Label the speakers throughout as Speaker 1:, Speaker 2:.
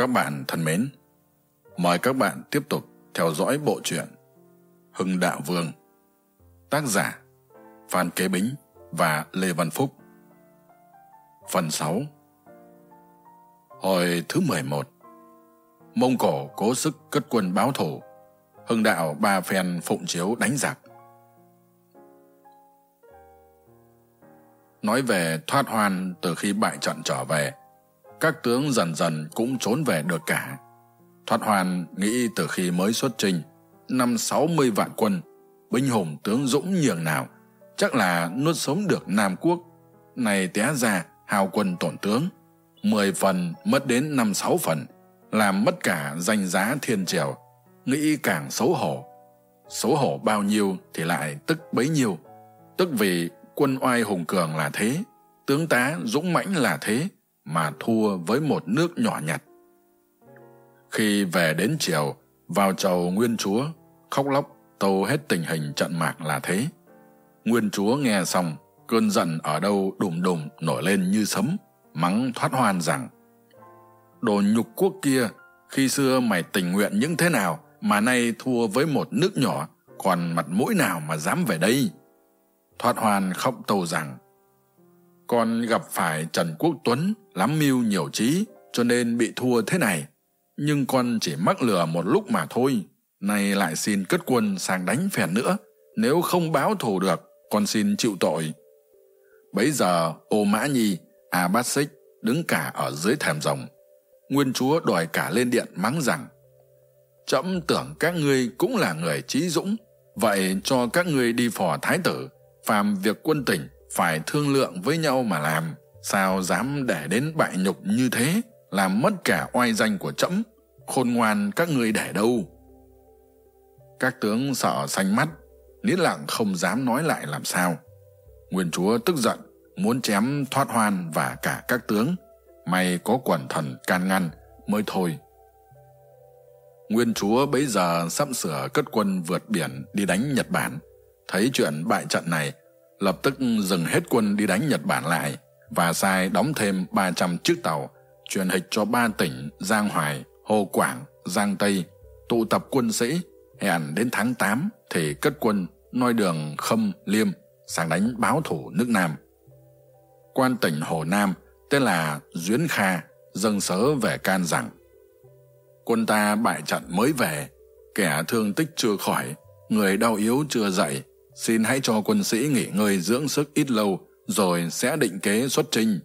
Speaker 1: Các bạn thân mến, mời các bạn tiếp tục theo dõi bộ truyện Hưng Đạo Vương Tác giả Phan Kế Bính và Lê Văn Phúc. Phần 6 Hồi thứ 11 Mông Cổ cố sức cất quân báo thủ Hưng Đạo ba phen phụng chiếu đánh giặc. Nói về thoát hoan từ khi bại trận trở về các tướng dần dần cũng trốn về được cả. Thoát hoàn nghĩ từ khi mới xuất trình năm sáu mươi vạn quân, binh hùng tướng dũng nhường nào, chắc là nuốt sống được nam quốc. Này té ra, hào quân tổn tướng, mười phần mất đến năm sáu phần, làm mất cả danh giá thiên triều, nghĩ càng xấu hổ. Xấu hổ bao nhiêu thì lại tức bấy nhiêu. Tức vì quân oai hùng cường là thế, tướng tá dũng mãnh là thế mà thua với một nước nhỏ nhặt. Khi về đến chiều vào chầu nguyên chúa, khóc lóc, tâu hết tình hình trận mạc là thế. Nguyên chúa nghe xong, cơn giận ở đâu đùng đùng nổi lên như sấm, mắng thoát hoan rằng, đồ nhục quốc kia, khi xưa mày tình nguyện những thế nào mà nay thua với một nước nhỏ, còn mặt mũi nào mà dám về đây? Thoát hoan khóc tâu rằng, con gặp phải trần quốc tuấn lắm mưu nhiều trí, cho nên bị thua thế này. Nhưng con chỉ mắc lừa một lúc mà thôi, nay lại xin cất quân sang đánh phèn nữa. Nếu không báo thù được, con xin chịu tội. Bấy giờ, ô mã nhi, a bát xích đứng cả ở dưới thềm rồng. Nguyên chúa đòi cả lên điện mắng rằng trẫm tưởng các ngươi cũng là người trí dũng, vậy cho các ngươi đi phò thái tử, phàm việc quân tỉnh phải thương lượng với nhau mà làm sao dám để đến bại nhục như thế, làm mất cả oai danh của trẫm? Khôn ngoan các ngươi để đâu? Các tướng sợ xanh mắt nín lặng không dám nói lại làm sao. Nguyên chúa tức giận, muốn chém thoát hoan và cả các tướng. May có quần thần can ngăn mới thôi. Nguyên chúa bấy giờ sắp sửa cất quân vượt biển đi đánh nhật bản. Thấy chuyện bại trận này, lập tức dừng hết quân đi đánh nhật bản lại và sai đóng thêm ba trăm chiếc tàu, truyền hịch cho ba tỉnh giang hoài, hồ quảng, giang tây, tụ tập quân sĩ. Hẹn đến tháng tám thì cất quân noi đường khâm liêm sang đánh báo thủ nước nam. Quan tỉnh hồ nam, tên là duyến kha, dâng sớ về can rằng quân ta bại trận mới về, kẻ thương tích chưa khỏi, người đau yếu chưa dậy. Xin hãy cho quân sĩ nghỉ ngơi dưỡng sức ít lâu rồi sẽ định kế xuất trinh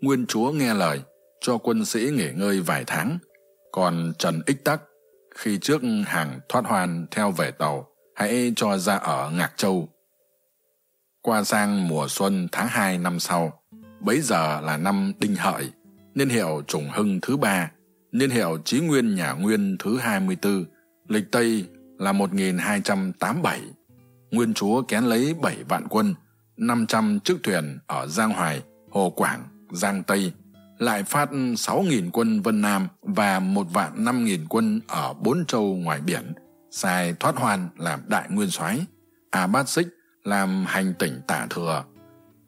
Speaker 1: nguyên chúa nghe lời, cho quân sĩ nghỉ ngơi vài tháng, còn trần ích tắc, khi trước hàng thoát hoàn theo về tàu, hãy cho ra ở ngạc châu. Qua sang mùa xuân tháng hai năm sau, bấy giờ là năm đinh hợi, niên hiệu trùng hưng thứ ba, niên hiệu chí nguyên nhà nguyên thứ hai mươi bốn lịch tây là một nghìn hai trăm tám bảy. Nguyên chúa kén lấy bảy vạn quân năm trăm chiếc thuyền ở giang hoài, hồ quảng, giang tây, lại phát sáu nghìn quân vân nam và một vạn năm nghìn quân ở bốn châu ngoài biển, sai thoát hoan làm đại nguyên soái, a bát xích làm hành tỉnh tả thừa,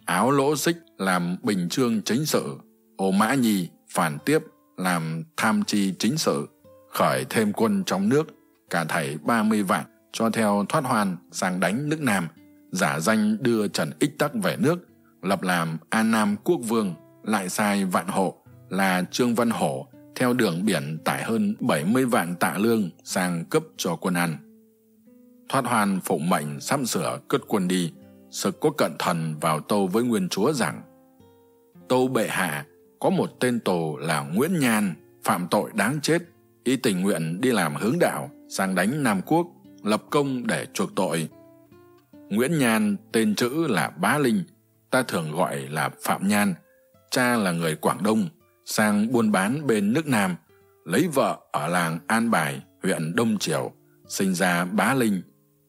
Speaker 1: áo lỗ xích làm bình trương chính sự, ô mã nhi, phản tiếp làm tham chi chính sự, khởi thêm quân trong nước, cả thảy ba mươi vạn cho theo thoát hoan sang đánh nước nam giả danh đưa trần ích tắc về nước, lập làm an nam quốc vương, lại sai vạn hộ, là trương văn hổ, theo đường biển tải hơn bảy mươi vạn tạ lương sang cấp cho quân ăn thoát hoàn phụng mệnh sắp sửa cất quân đi, sực có cận thần vào tâu với nguyên chúa rằng, tâu bệ hạ, có một tên tù là nguyễn nhan, phạm tội đáng chết ý tình nguyện đi làm hướng đạo, sang đánh nam quốc, lập công để chuộc tội nguyễn nhan, tên chữ là bá linh, ta thường gọi là phạm nhan. Cha là người quảng đông, sang buôn bán bên nước nam, lấy vợ ở làng an bài, huyện đông triều, sinh ra bá linh.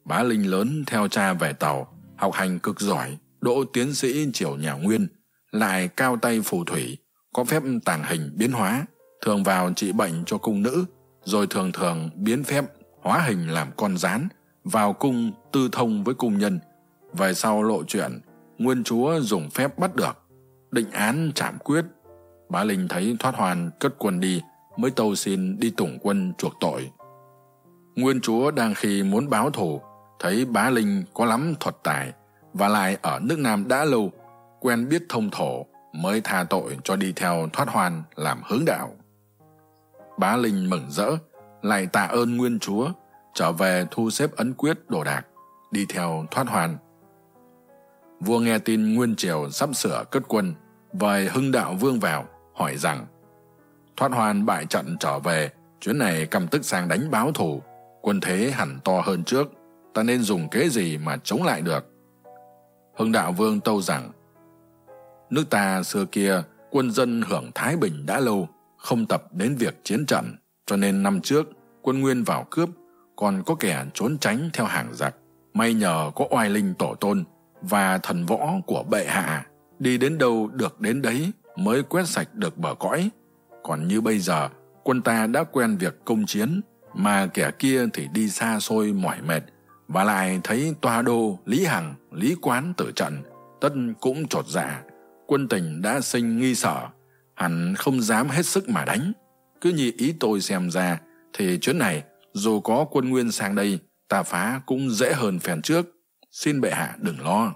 Speaker 1: Bá linh lớn theo cha về tàu, học hành cực giỏi, đỗ tiến sĩ triều nhà nguyên, lại cao tay phù thủy, có phép tàng hình biến hóa, thường vào trị bệnh cho cung nữ, rồi thường thường biến phép hóa hình làm con rán, vào cung tư thông với cung nhân. Về sau lộ chuyện, nguyên chúa dùng phép bắt được. Định án trảm quyết. Bá linh thấy thoát hoàn, cất quân đi, mới tâu xin đi tủng quân chuộc tội. Nguyên chúa đang khi muốn báo thù, thấy bá linh có lắm thuật tài, và lại ở nước nam đã lâu, quen biết thông thổ, mới tha tội cho đi theo thoát hoàn làm hướng đạo. Bá linh mừng rỡ, lại tạ ơn nguyên chúa, trở về thu xếp ấn quyết đồ đạc đi theo thoát hoàn. vua nghe tin nguyên triều sắp sửa cất quân vời hưng đạo vương vào hỏi rằng, thoát hoàn bại trận trở về, chuyến này cầm tức sang đánh báo thù. Quân thế hẳn to hơn trước, ta nên dùng kế gì mà chống lại được? Hưng đạo vương tâu rằng, nước ta xưa kia, quân dân hưởng thái bình đã lâu, không tập đến việc chiến trận. Cho nên năm trước, quân nguyên vào cướp, còn có kẻ trốn tránh theo hàng giặc may nhờ có oai linh tổ tôn và thần võ của bệ hạ, đi đến đâu được đến đấy mới quét sạch được bờ cõi. Còn như bây giờ, quân ta đã quen việc công chiến, mà kẻ kia thì đi xa xôi mỏi mệt. Và lại thấy toa đô, lý hằng, lý quán tử trận, tất cũng chột dạ. Quân tình đã sinh nghi sợ, hẳn không dám hết sức mà đánh. Cứ như ý tôi xem ra, thì chuyến này dù có quân nguyên sang đây ta phá cũng dễ hơn phèn trước. Xin bệ hạ đừng lo.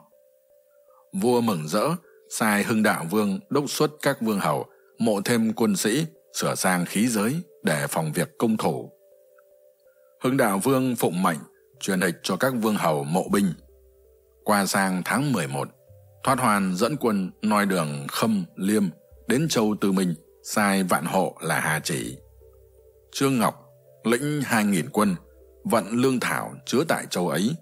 Speaker 1: Vua mừng rỡ, sai hưng đạo vương đốc xuất các vương hầu, mộ thêm quân sĩ, sửa sang khí giới để phòng việc công thủ. Hưng đạo vương phụng mệnh, truyền hịch cho các vương hầu mộ binh. Qua sang tháng mười một, thoát hoàn dẫn quân noi đường khâm, liêm đến châu tư minh, sai vạn hộ là hà chỉ. Trương ngọc, lĩnh hai nghìn quân vận lương thảo chứa tại châu ấy.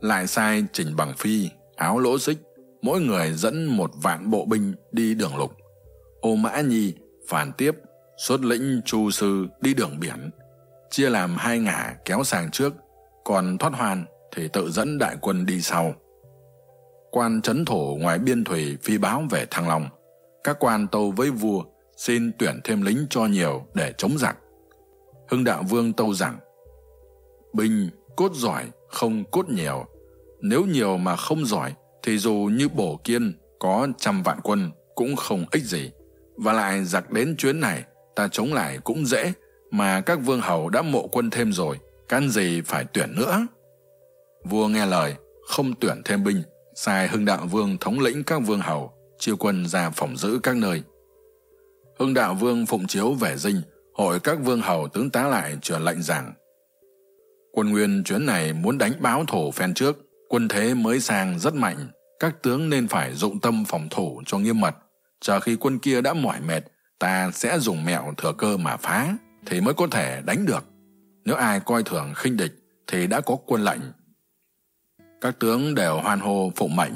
Speaker 1: Lại sai trình bằng phi, áo lỗ xích, mỗi người dẫn một vạn bộ binh đi đường lục. Ô mã nhi phản tiếp, xuất lĩnh chu sư đi đường biển, chia làm hai ngả kéo sang trước, còn thoát hoàn thì tự dẫn đại quân đi sau. Quan chấn thổ ngoài biên thủy phi báo về thăng long, các quan tâu với vua xin tuyển thêm lính cho nhiều để chống giặc. Hưng đạo vương tâu rằng bình, cốt giỏi, không cốt nhiều. Nếu nhiều mà không giỏi, thì dù như bổ kiên, có trăm vạn quân, cũng không ích gì. Và lại, giặc đến chuyến này, ta chống lại cũng dễ, mà các vương hầu đã mộ quân thêm rồi, can gì phải tuyển nữa? Vua nghe lời, không tuyển thêm binh, sai hưng đạo vương thống lĩnh các vương hầu chiêu quân ra phòng giữ các nơi. Hưng đạo vương phụng chiếu về dinh, hội các vương hầu tướng tá lại truyền lệnh rằng quân nguyên chuyến này muốn đánh báo thổ phen trước. Quân thế mới sang rất mạnh. Các tướng nên phải dụng tâm phòng thủ cho nghiêm mật. Chờ khi quân kia đã mỏi mệt, ta sẽ dùng mẹo thừa cơ mà phá, thì mới có thể đánh được. Nếu ai coi thường khinh địch, thì đã có quân lệnh. Các tướng đều hoan hô phụng mệnh.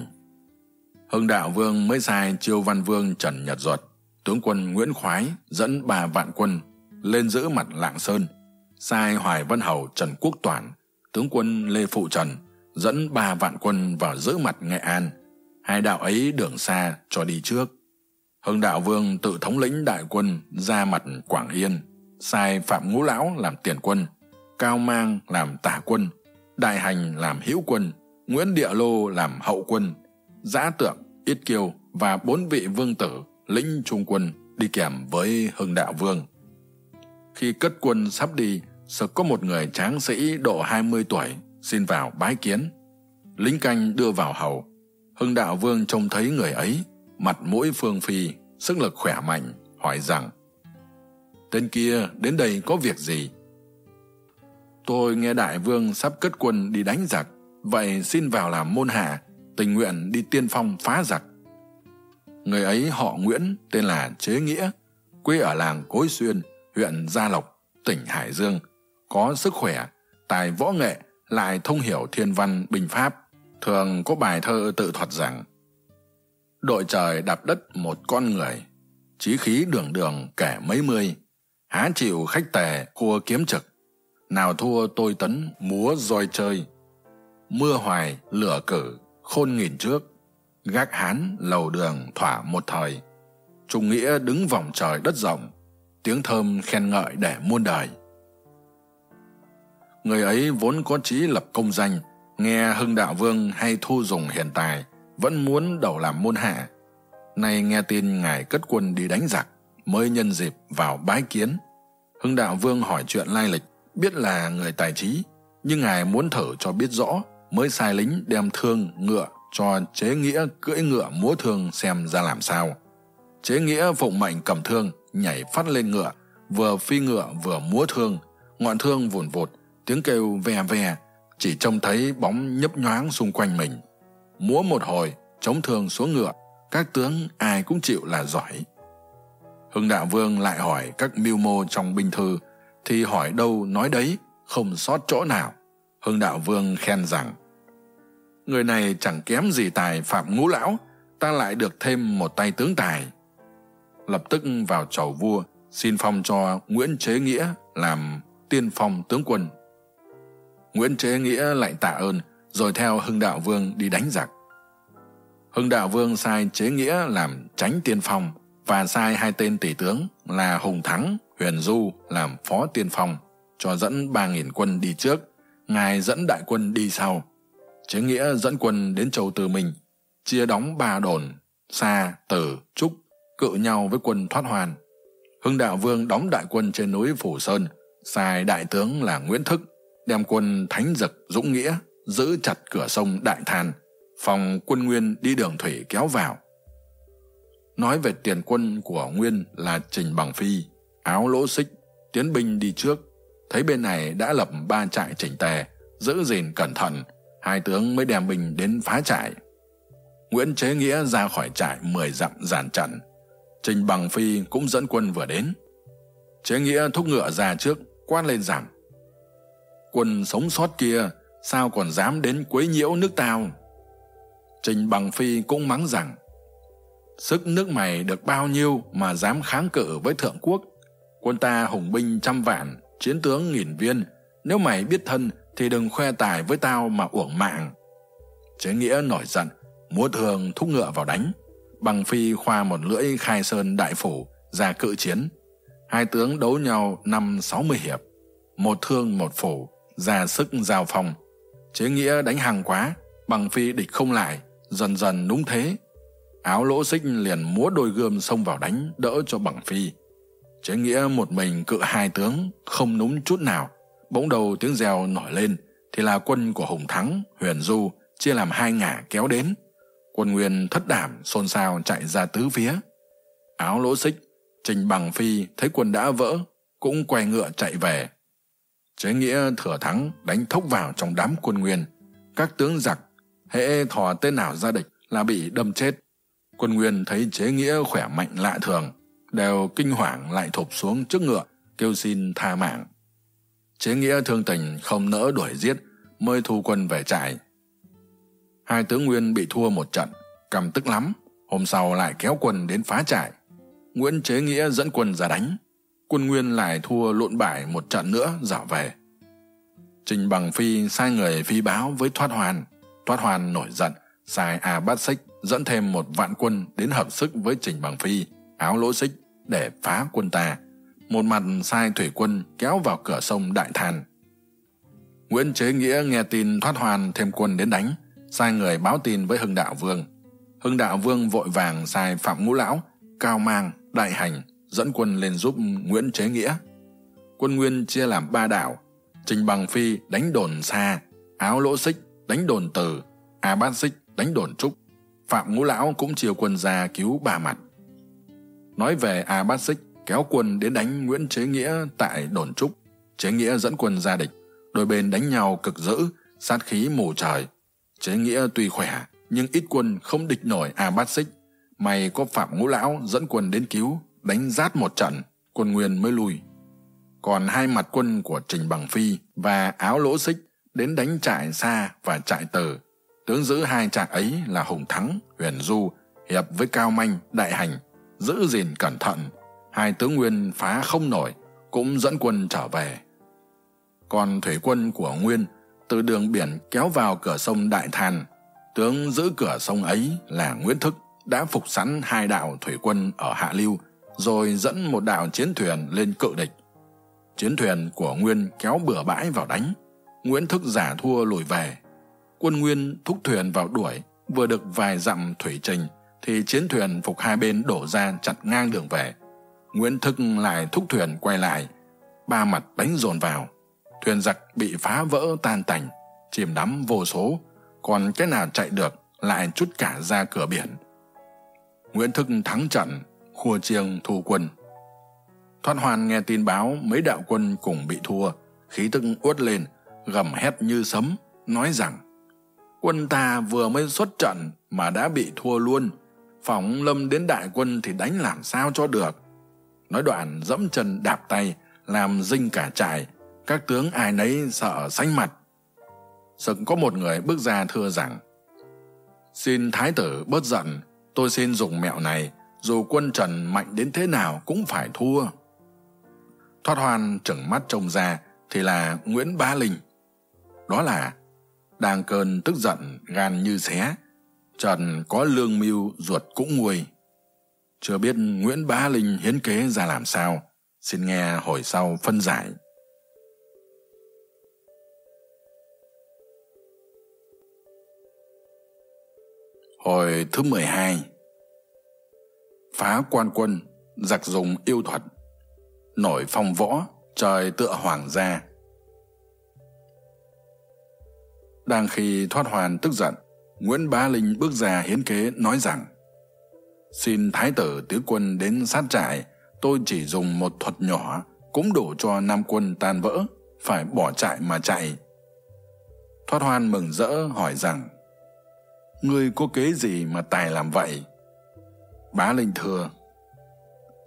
Speaker 1: Hưng đạo vương mới sai chiêu văn vương trần nhật duật, tướng quân nguyễn khoái dẫn ba vạn quân lên giữ mặt lạng sơn sai hoài văn hầu, trần quốc toản, tướng quân lê phụ trần, dẫn ba vạn quân vào giữ mặt nghệ an. Hai đạo ấy đường xa cho đi trước. Hưng đạo vương tự thống lĩnh đại quân ra mặt quảng yên. Sai phạm ngũ lão làm tiền quân, cao mang làm tả quân, đại hành làm hữu quân, nguyễn địa lô làm hậu quân, giã tượng, yết kiêu và bốn vị vương tử lĩnh trung quân đi kèm với hưng đạo vương. Khi cất quân sắp đi sực có một người tráng sĩ độ hai mươi tuổi xin vào bái kiến. Lính canh đưa vào hầu. Hưng đạo vương trông thấy người ấy, mặt mũi phương phi, sức lực khỏe mạnh, hỏi rằng, tên kia đến đây có việc gì? Tôi nghe đại vương sắp cất quân đi đánh giặc, vậy xin vào làm môn hạ, tình nguyện đi tiên phong phá giặc. Người ấy họ nguyễn, tên là chế nghĩa, quê ở làng cối xuyên, huyện gia lộc, tỉnh hải dương có sức khỏe, tài võ nghệ, lại thông hiểu thiên văn, bình pháp, thường có bài thơ tự thuật rằng, đội trời đạp đất một con người, chí khí đường đường kẻ mấy mươi, há chịu khách tề khua kiếm trực, nào thua tôi tấn múa roi chơi. Mưa hoài, lửa cử, khôn nghìn trước, gác hán lầu đường thỏa một thời. Trung nghĩa đứng vòng trời đất rộng, tiếng thơm khen ngợi để muôn đời người ấy vốn có chí lập công danh, nghe hưng đạo vương hay thu dùng hiện tài, vẫn muốn đầu làm môn hạ. Nay nghe tin ngài cất quân đi đánh giặc, mới nhân dịp vào bái kiến. Hưng đạo vương hỏi chuyện lai lịch, biết là người tài trí, nhưng ngài muốn thử cho biết rõ, mới sai lính đem thương, ngựa cho chế nghĩa cưỡi ngựa múa thương xem ra làm sao. Chế nghĩa phụng mệnh cầm thương, nhảy phát lên ngựa, vừa phi ngựa vừa múa thương, ngọn thương vùn vụt tiếng kêu ve ve, chỉ trông thấy bóng nhấp nhoáng xung quanh mình. Múa một hồi chống thương xuống ngựa, các tướng ai cũng chịu là giỏi. Hưng đạo vương lại hỏi các mưu mô trong binh thư, thì hỏi đâu nói đấy, không sót chỗ nào. Hưng đạo vương khen rằng, người này chẳng kém gì tài phạm ngũ lão, ta lại được thêm một tay tướng tài. Lập tức vào chầu vua, xin phong cho nguyễn chế nghĩa làm tiên phong tướng quân nguyễn chế nghĩa lại tạ ơn rồi theo hưng đạo vương đi đánh giặc. Hưng đạo vương sai chế nghĩa làm tránh tiên phong và sai hai tên tỷ tướng là hùng thắng huyền du làm phó tiên phong cho dẫn ba nghìn quân đi trước ngài dẫn đại quân đi sau. Chế nghĩa dẫn quân đến châu từ mình chia đóng ba đồn Sa, tử trúc cự nhau với quân thoát hoàn hưng đạo vương đóng đại quân trên núi phủ sơn sai đại tướng là nguyễn thức đem quân thánh dực, dũng nghĩa giữ chặt cửa sông đại than, phòng quân nguyên đi đường thủy kéo vào. Nói về tiền quân của nguyên là trình bằng phi, áo lỗ xích, tiến binh đi trước, thấy bên này đã lập ba trại chỉnh tề, giữ gìn cẩn thận, hai tướng mới đem binh đến phá trại. Nguyễn chế nghĩa ra khỏi trại mười dặm giàn trận, trình bằng phi cũng dẫn quân vừa đến. Chế nghĩa thúc ngựa ra trước, quát lên rằng quân sống sót kia, sao còn dám đến quấy nhiễu nước tao? Trình bằng phi cũng mắng rằng, sức nước mày được bao nhiêu mà dám kháng cự với thượng quốc? Quân ta hùng binh trăm vạn, chiến tướng nghìn viên. Nếu mày biết thân thì đừng khoe tài với tao mà uổng mạng. Chế nghĩa nổi giận, múa thường thúc ngựa vào đánh. Bằng phi khoa một lưỡi khai sơn đại phủ, ra cự chiến. Hai tướng đấu nhau năm sáu mươi hiệp, một thương một phủ ra sức giao phòng, chế nghĩa đánh hàng quá bằng phi địch không lại dần dần núng thế. Áo lỗ xích liền múa đôi gươm xông vào đánh đỡ cho bằng phi. Chế nghĩa một mình cự hai tướng không núng chút nào. Bỗng đầu tiếng rèo nổi lên thì là quân của hùng thắng huyền du chia làm hai ngả kéo đến. Quân nguyên thất đảm xôn xao chạy ra tứ phía. Áo lỗ xích trình bằng phi thấy quân đã vỡ cũng quay ngựa chạy về chế nghĩa thừa thắng, đánh thốc vào trong đám quân nguyên. Các tướng giặc, hễ thò tên nào ra địch là bị đâm chết. Quân nguyên thấy chế nghĩa khỏe mạnh lạ thường, đều kinh hoàng lại thụp xuống trước ngựa, kêu xin tha mạng. Chế nghĩa thương tình không nỡ đuổi giết, mới thu quân về trại. Hai tướng nguyên bị thua một trận cầm tức lắm, hôm sau lại kéo quân đến phá trại. Nguyễn chế nghĩa dẫn quân ra đánh quân nguyên lại thua lộn bại một trận nữa, dạo về. Trình bằng phi sai người phi báo với thoát hoàn thoát hoàn nổi giận, sai a bát xích dẫn thêm một vạn quân đến hợp sức với trình bằng phi, áo lỗ xích để phá quân ta. Một mặt sai thủy quân kéo vào cửa sông đại than. Nguyễn chế nghĩa nghe tin thoát hoàn thêm quân đến đánh, sai người báo tin với hưng đạo vương. Hưng đạo vương vội vàng sai phạm ngũ lão, cao mang, đại hành dẫn quân lên giúp nguyễn chế nghĩa. Quân nguyên chia làm ba đảo, trình bằng phi đánh đồn xa áo lỗ xích đánh đồn từ, a bát xích đánh đồn trúc. Phạm ngũ lão cũng chiều quân ra cứu ba mặt. Nói về a bát xích, kéo quân đến đánh nguyễn chế nghĩa tại đồn trúc. Chế nghĩa dẫn quân ra địch, đôi bên đánh nhau cực dữ, sát khí mù trời. Chế nghĩa tuy khỏe, nhưng ít quân không địch nổi a bát xích. May có phạm ngũ lão dẫn quân đến cứu đánh rát một trận, quân nguyên mới lui. Còn hai mặt quân của trình bằng phi và áo lỗ xích đến đánh trại xa và trại tờ. Tướng giữ hai trại ấy là hùng thắng, huyền du, hiệp với cao manh, đại hành. Giữ gìn cẩn thận, hai tướng nguyên phá không nổi, cũng dẫn quân trở về. Còn thủy quân của nguyên từ đường biển kéo vào cửa sông đại than. Tướng giữ cửa sông ấy là nguyễn thức đã phục sẵn hai đạo thủy quân ở hạ lưu rồi dẫn một đạo chiến thuyền lên cự địch. Chiến thuyền của nguyên kéo bừa bãi vào đánh. Nguyễn thức giả thua lùi về. Quân nguyên thúc thuyền vào đuổi, vừa được vài dặm thủy trình thì chiến thuyền phục hai bên đổ ra chặn ngang đường về. Nguyễn thức lại thúc thuyền quay lại, ba mặt đánh dồn vào. Thuyền giặc bị phá vỡ tan tành, chìm đắm vô số. Còn cái nào chạy được lại chút cả ra cửa biển. Nguyễn thức thắng trận khua chiêng thu quân. Thoát hoàn nghe tin báo mấy đạo quân cùng bị thua, khí tức uất lên, gầm hét như sấm, nói rằng, quân ta vừa mới xuất trận mà đã bị thua luôn, phóng lâm đến đại quân thì đánh làm sao cho được? Nói đoạn dẫm chân đạp tay, làm dinh cả trại, các tướng ai nấy sợ xanh mặt. Sừng có một người bước ra thưa rằng, xin thái tử bớt giận, tôi xin dùng mẹo này dù quân trần mạnh đến thế nào cũng phải thua. Thoát hoan trừng mắt trông ra thì là nguyễn bá linh. Đó là đang cơn tức giận gan như xé, trần có lương mưu ruột cũng nguôi. Chưa biết nguyễn bá linh hiến kế ra làm sao, xin nghe hồi sau phân giải. Hồi thứ mười hai phá quan quân, giặc dùng yêu thuật, nổi phong võ, trời tựa hoàng gia. Đang khi thoát hoàn tức giận, nguyễn bá linh bước ra hiến kế nói rằng, xin thái tử tứ quân đến sát trại, tôi chỉ dùng một thuật nhỏ, cũng đủ cho nam quân tan vỡ, phải bỏ trại mà chạy. Thoát hoan mừng rỡ hỏi rằng, ngươi có kế gì mà tài làm vậy? Bá linh thưa,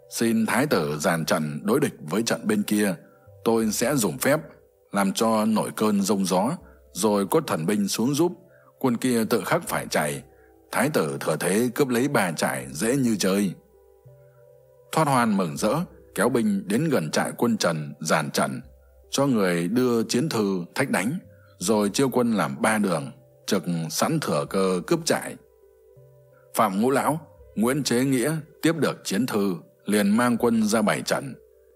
Speaker 1: xin thái tử giàn trận đối địch với trận bên kia. Tôi sẽ dùng phép làm cho nổi cơn rông gió, rồi cốt thần binh xuống giúp. Quân kia tự khắc phải chạy. Thái tử thừa thế cướp lấy bà trại dễ như chơi. Thoát hoan mừng rỡ, kéo binh đến gần trại quân trần giàn trận, cho người đưa chiến thư thách đánh, rồi chiêu quân làm ba đường, trực sẵn thừa cơ cướp trại. Phạm ngũ lão nguyễn chế nghĩa tiếp được chiến thư, liền mang quân ra bảy trận.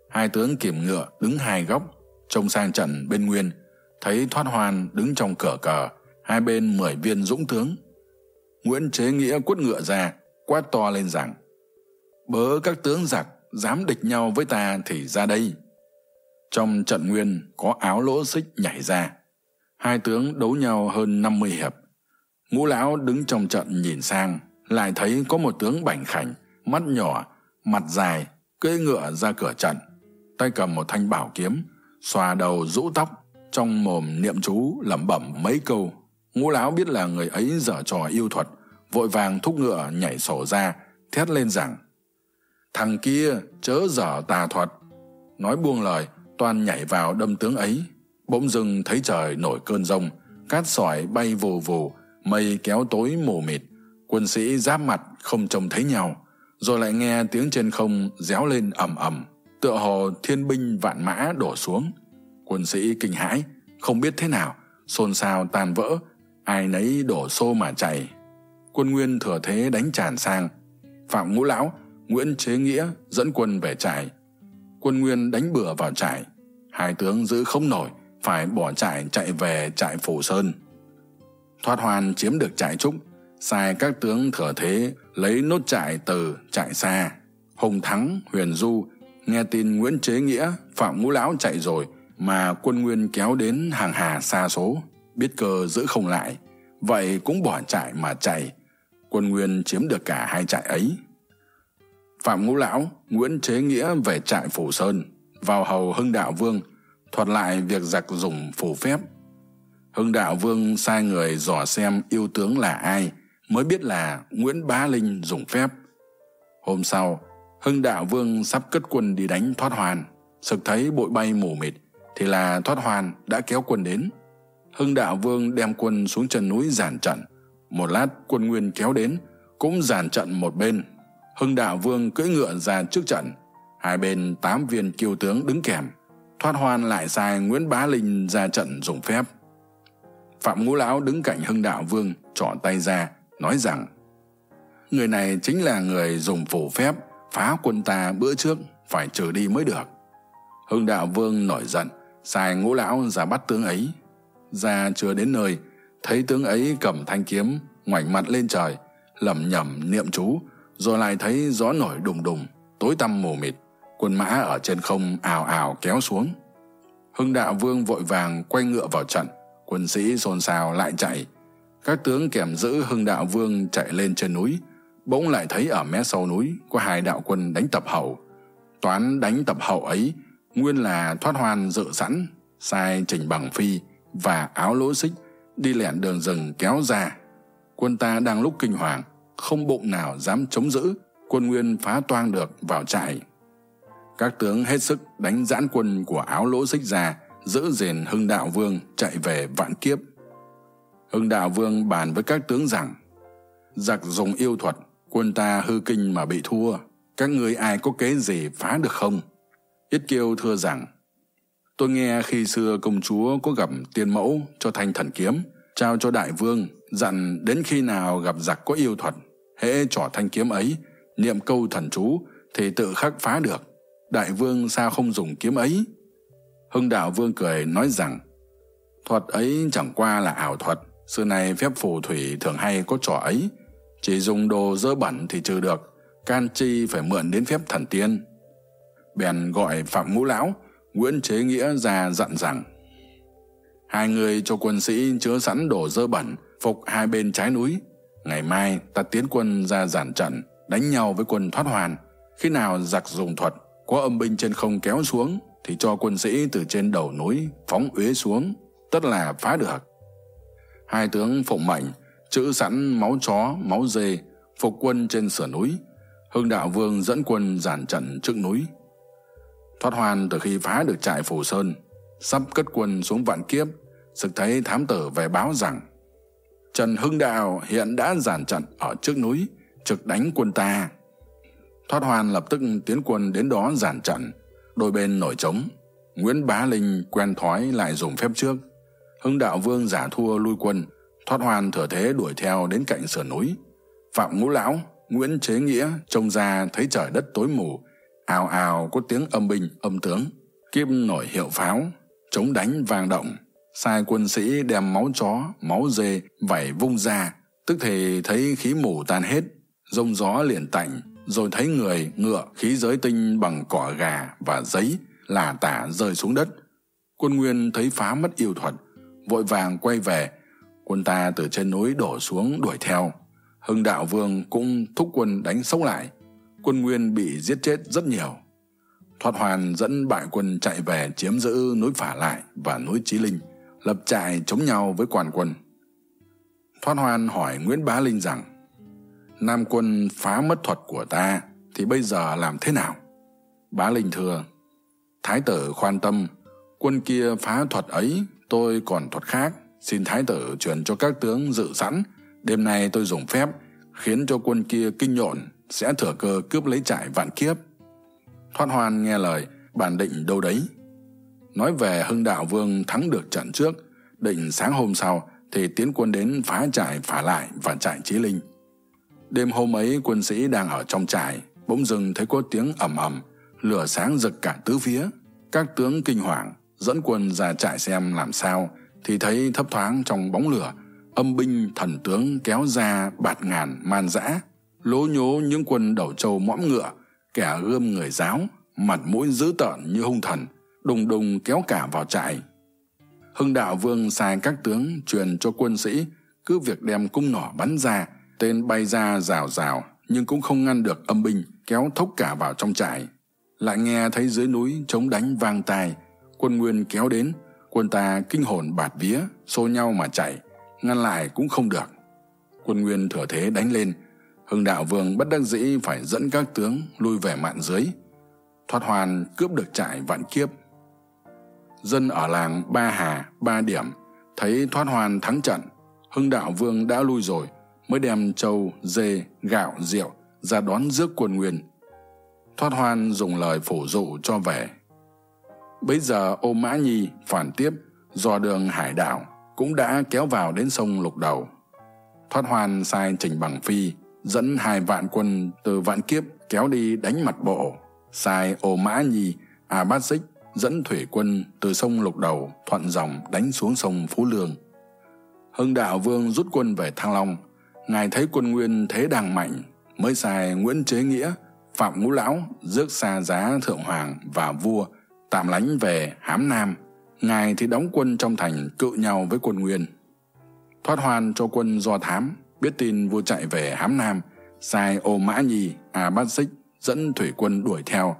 Speaker 1: Hai tướng kiểm ngựa đứng hai góc, trông sang trận bên nguyên, thấy thoát hoan đứng trong cửa cờ, hai bên mười viên dũng tướng. Nguyễn chế nghĩa quất ngựa ra, quát to lên rằng, bớ các tướng giặc dám địch nhau với ta thì ra đây. Trong trận nguyên có áo lỗ xích nhảy ra. Hai tướng đấu nhau hơn năm mươi hiệp. Ngũ lão đứng trong trận nhìn sang lại thấy có một tướng bảnh khảnh, mắt nhỏ, mặt dài, cưỡi ngựa ra cửa trận. Tay cầm một thanh bảo kiếm xòa đầu rũ tóc, trong mồm niệm chú lẩm bẩm mấy câu. Ngũ lão biết là người ấy dở trò yêu thuật, vội vàng thúc ngựa nhảy sổ ra, thét lên rằng, thằng kia chớ dở tà thuật. Nói buông lời, toàn nhảy vào đâm tướng ấy. Bỗng dưng thấy trời nổi cơn rông, cát sỏi bay vù vù, mây kéo tối mù mịt quân sĩ giáp mặt không trông thấy nhau, rồi lại nghe tiếng trên không réo lên ầm ầm. Tựa hồ thiên binh vạn mã đổ xuống. Quân sĩ kinh hãi, không biết thế nào, xôn xao tan vỡ, ai nấy đổ xô mà chạy. Quân nguyên thừa thế đánh tràn sang. Phạm ngũ lão, nguyễn chế nghĩa dẫn quân về trại. Quân nguyên đánh bừa vào trại. Hai tướng giữ không nổi, phải bỏ trại chạy về trại phủ sơn. Thoát hoàn chiếm được trại trúc sai các tướng thừa thế, lấy nốt trại từ trại xa. Hùng thắng, huyền du nghe tin nguyễn chế nghĩa, phạm ngũ lão chạy rồi mà quân nguyên kéo đến hàng hà xa số, biết cơ giữ không lại. Vậy cũng bỏ trại mà chạy. Quân nguyên chiếm được cả hai trại ấy. Phạm ngũ lão, nguyễn chế nghĩa về trại phủ sơn, vào hầu hưng đạo vương, thuật lại việc giặc dùng phủ phép. Hưng đạo vương sai người dò xem yêu tướng là ai mới biết là nguyễn bá linh dùng phép. Hôm sau, hưng đạo vương sắp cất quân đi đánh thoát hoàn sực thấy bụi bay mù mịt, thì là thoát hoàn đã kéo quân đến. Hưng đạo vương đem quân xuống chân núi giản trận. Một lát, quân nguyên kéo đến, cũng giàn trận một bên. Hưng đạo vương cưỡi ngựa ra trước trận. Hai bên tám viên kiêu tướng đứng kèm. Thoát hoan lại sai nguyễn bá linh ra trận dùng phép. Phạm ngũ lão đứng cạnh hưng đạo vương, trỏ tay ra nói rằng, người này chính là người dùng phù phép, phá quân ta bữa trước, phải trừ đi mới được. Hưng đạo vương nổi giận, sai ngũ lão ra bắt tướng ấy. Ra chưa đến nơi, thấy tướng ấy cầm thanh kiếm, ngoảnh mặt lên trời, lẩm nhẩm niệm chú, rồi lại thấy gió nổi đùng đùng, tối tăm mù mịt, quân mã ở trên không ào ào kéo xuống. Hưng đạo vương vội vàng quay ngựa vào trận, quân sĩ xôn xao lại chạy các tướng kèm giữ hưng đạo vương chạy lên trên núi, bỗng lại thấy ở mé sau núi có hai đạo quân đánh tập hậu toán đánh tập hậu ấy, nguyên là thoát hoan dự sẵn, sai trình bằng phi và áo lỗ xích đi lẻn đường rừng kéo ra. Quân ta đang lúc kinh hoàng, không bụng nào dám chống giữ, quân nguyên phá toang được vào trại. Các tướng hết sức đánh giãn quân của áo lỗ xích ra, giữ gìn hưng đạo vương chạy về vạn kiếp hưng đạo vương bàn với các tướng rằng, giặc dùng yêu thuật, quân ta hư kinh mà bị thua. Các ngươi ai có kế gì phá được không? Yết kiêu thưa rằng, tôi nghe khi xưa công chúa có gặp tiên mẫu cho thanh thần kiếm, trao cho đại vương, dặn đến khi nào gặp giặc có yêu thuật, hễ trỏ thanh kiếm ấy, niệm câu thần chú thì tự khắc phá được. Đại vương sao không dùng kiếm ấy? Hưng đạo vương cười nói rằng, thuật ấy chẳng qua là ảo thuật xưa này phép phù thủy thường hay có trò ấy. Chỉ dùng đồ dơ bẩn thì trừ được. Can chi phải mượn đến phép thần tiên. Bèn gọi phạm ngũ lão, nguyễn chế nghĩa ra dặn rằng, hai người cho quân sĩ chứa sẵn đồ dơ bẩn, phục hai bên trái núi. Ngày mai ta tiến quân ra giản trận, đánh nhau với quân thoát hoàn. Khi nào giặc dùng thuật, có âm binh trên không kéo xuống, thì cho quân sĩ từ trên đầu núi phóng uế xuống. Tất là phá được hai tướng phụng mệnh, chữ sẵn máu chó, máu dê, phục quân trên sườn núi. Hưng đạo vương dẫn quân giản trận trước núi. Thoát hoan từ khi phá được trại phù sơn, sắp cất quân xuống vạn kiếp, sực thấy thám tử về báo rằng, trần hưng đạo hiện đã giản trận ở trước núi, trực đánh quân ta. Thoát hoan lập tức tiến quân đến đó giản trận, đôi bên nổi trống. Nguyễn bá linh quen thói lại dùng phép trước hưng đạo vương giả thua lui quân, thoát hoàn thừa thế đuổi theo đến cạnh sườn núi. Phạm ngũ lão, nguyễn chế nghĩa trông ra thấy trời đất tối mù, ào ào có tiếng âm binh, âm tướng kim nổi hiệu pháo, chống đánh vang động. Sai quân sĩ đem máu chó, máu dê vẩy vung ra, tức thì thấy khí mù tan hết, rông gió liền tạnh, rồi thấy người ngựa khí giới tinh bằng cỏ gà và giấy là tả rơi xuống đất. Quân nguyên thấy phá mất yêu thuật vội vàng quay về. Quân ta từ trên núi đổ xuống đuổi theo. Hưng đạo vương cũng thúc quân đánh sốc lại. Quân nguyên bị giết chết rất nhiều. Thoát hoàn dẫn bại quân chạy về chiếm giữ núi phả lại và núi trí linh, lập trại chống nhau với quan quân. Thoát hoàn hỏi nguyễn bá linh rằng, nam quân phá mất thuật của ta thì bây giờ làm thế nào? Bá linh thưa, thái tử khoan tâm, quân kia phá thuật ấy tôi còn thuật khác. Xin thái tử truyền cho các tướng dự sẵn. Đêm nay tôi dùng phép, khiến cho quân kia kinh nhộn, sẽ thừa cơ cướp lấy trại vạn kiếp. Thoát hoan nghe lời bản định đâu đấy. Nói về hưng đạo vương thắng được trận trước, định sáng hôm sau thì tiến quân đến phá trại phá lại và trại trí linh. Đêm hôm ấy, quân sĩ đang ở trong trại, bỗng dưng thấy có tiếng ầm ầm, lửa sáng rực cả tứ phía. Các tướng kinh hoàng dẫn quân ra trại xem làm sao, thì thấy thấp thoáng trong bóng lửa, âm binh thần tướng kéo ra bạt ngàn man dã, lố nhố những quân đầu trâu mõm ngựa, kẻ gươm người giáo, mặt mũi dữ tợn như hung thần, đùng đùng kéo cả vào trại. Hưng đạo vương sai các tướng truyền cho quân sĩ, cứ việc đem cung nỏ bắn ra, tên bay ra rào rào, nhưng cũng không ngăn được âm binh kéo thốc cả vào trong trại. Lại nghe thấy dưới núi chống đánh vang tai quân nguyên kéo đến, quân ta kinh hồn bạt vía, xô nhau mà chạy, ngăn lại cũng không được. Quân nguyên thừa thế đánh lên, hưng đạo vương bất đắc dĩ phải dẫn các tướng lui về mạn dưới. Thoát hoàn cướp được trại vạn kiếp. Dân ở làng ba hà, ba điểm thấy thoát hoàn thắng trận, hưng đạo vương đã lui rồi, mới đem trâu, dê, gạo, rượu ra đón rước quân nguyên. Thoát hoan dùng lời phổ dụ cho về bấy giờ ô mã nhi phản tiếp do đường hải đảo cũng đã kéo vào đến sông lục đầu. Thoát hoan sai trình bằng phi, dẫn hai vạn quân từ vạn kiếp kéo đi đánh mặt bộ. Sai ô mã nhi, a bát xích, dẫn thủy quân từ sông lục đầu thuận dòng đánh xuống sông phú lương. Hưng đạo vương rút quân về thăng long. Ngài thấy quân nguyên thế đang mạnh, mới sai nguyễn chế nghĩa, phạm ngũ lão rước xa giá thượng hoàng và vua tạm lánh về hám nam, ngài thì đóng quân trong thành cự nhau với quân nguyên. Thoát hoan cho quân do thám, biết tin vua chạy về hám nam, sai ô mã nhi à bát xích dẫn thủy quân đuổi theo,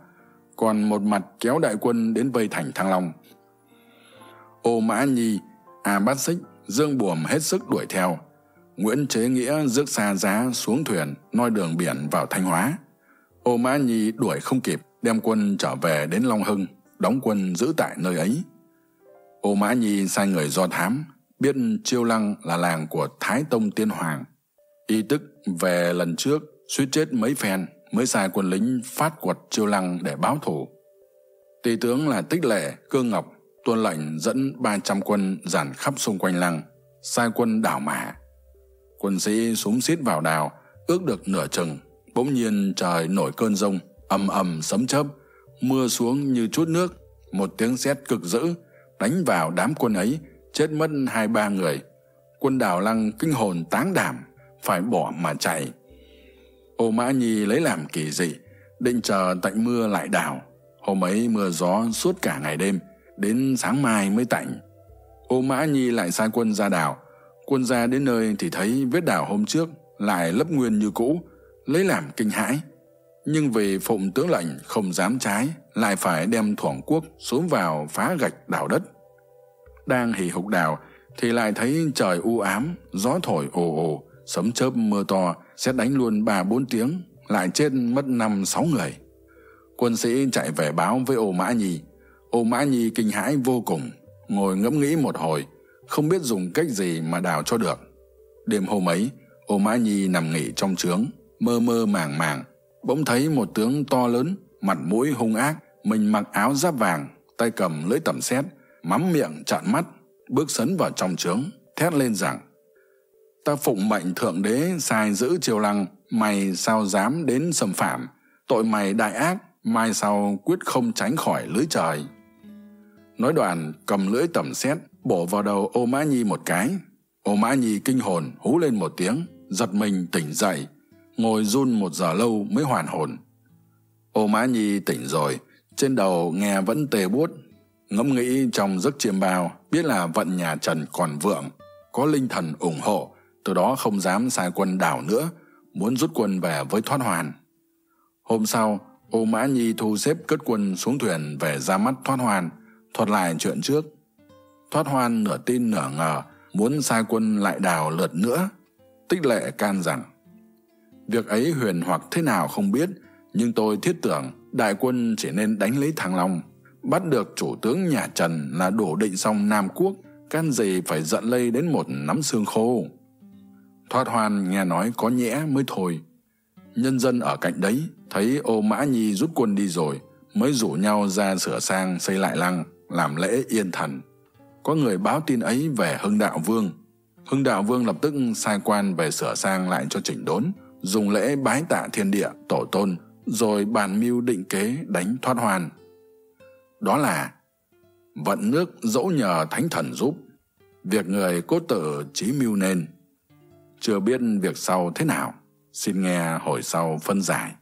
Speaker 1: còn một mặt kéo đại quân đến vây thành thăng long. Ô mã nhi à bát xích dương buồm hết sức đuổi theo, nguyễn chế nghĩa rước xa giá xuống thuyền, noi đường biển vào thanh hóa. Ô mã nhi đuổi không kịp, đem quân trở về đến long hưng đóng quân giữ tại nơi ấy. Ô mã nhi sai người do thám biết chiêu lăng là làng của thái tông tiên hoàng. Y tức về lần trước, suýt chết mấy phen mới sai quân lính phát quật chiêu lăng để báo thù. Tỳ tướng là tích lệ, cương ngọc tuân lệnh dẫn ba trăm quân dàn khắp xung quanh lăng sai quân đảo mã. Quân sĩ súng xít vào đào ước được nửa chừng, bỗng nhiên trời nổi cơn rông, ầm ầm sấm chớp mưa xuống như chút nước, một tiếng sét cực dữ, đánh vào đám quân ấy, chết mất hai ba người. Quân đào lăng kinh hồn táng đảm, phải bỏ mà chạy. Ô mã nhi lấy làm kỳ dị, định chờ tạnh mưa lại đào hôm ấy mưa gió suốt cả ngày đêm, đến sáng mai mới tạnh. Ô mã nhi lại sai quân ra đảo. Quân ra đến nơi thì thấy vết đảo hôm trước lại lấp nguyên như cũ, lấy làm kinh hãi nhưng vì phụng tướng lệnh không dám trái, lại phải đem thuổng quốc xuống vào phá gạch đào đất. Đang hì hục đào thì lại thấy trời u ám, gió thổi ồ ồ, sấm chớp mưa to, sẽ đánh luôn ba bốn tiếng, lại chết mất năm sáu người. Quân sĩ chạy về báo với ô mã nhi. Ô mã nhi kinh hãi vô cùng, ngồi ngẫm nghĩ một hồi, không biết dùng cách gì mà đào cho được. Đêm hôm ấy, ô mã nhi nằm nghỉ trong trướng, mơ mơ màng màng bỗng thấy một tướng to lớn, mặt mũi hung ác, mình mặc áo giáp vàng, tay cầm lưỡi tẩm xét, mắm miệng chặn mắt, bước sấn vào trong trướng, thét lên rằng, ta phụng mệnh thượng đế sai giữ triều lăng, mày sao dám đến xâm phạm? Tội mày đại ác, mai sau quyết không tránh khỏi lưới trời. Nói đoạn, cầm lưỡi tẩm xét, bổ vào đầu ô mã nhi một cái. Ô mã nhi kinh hồn hú lên một tiếng, giật mình tỉnh dậy ngồi run một giờ lâu mới hoàn hồn. Ô mã nhi tỉnh rồi, trên đầu nghe vẫn tê buốt. Ngẫm nghĩ trong giấc chiêm bao, biết là vận nhà trần còn vượng, có linh thần ủng hộ, từ đó không dám sai quân đảo nữa, muốn rút quân về với thoát hoàn hôm sau, ô mã nhi thu xếp cất quân xuống thuyền về ra mắt thoát hoàn thuật lại chuyện trước. Thoát hoan nửa tin nửa ngờ, muốn sai quân lại đào lượt nữa, tích lệ can rằng việc ấy huyền hoặc thế nào không biết, nhưng tôi thiết tưởng đại quân chỉ nên đánh lấy thăng long. Bắt được chủ tướng nhà trần là đổ định xong nam quốc, can gì phải giận lây đến một nắm xương khô. Thoát hoan nghe nói có nhẽ mới thôi. Nhân dân ở cạnh đấy thấy ô mã nhi rút quân đi rồi, mới rủ nhau ra sửa sang xây lại lăng, làm lễ yên thần. Có người báo tin ấy về hưng đạo vương. Hưng đạo vương lập tức sai quan về sửa sang lại cho chỉnh đốn dùng lễ bái tạ thiên địa, tổ tôn, rồi bàn mưu định kế đánh thoát hoàn đó là, vận nước dẫu nhờ thánh thần giúp, việc người cốt tử trí mưu nên. Chưa biết việc sau thế nào, xin nghe hồi sau phân giải.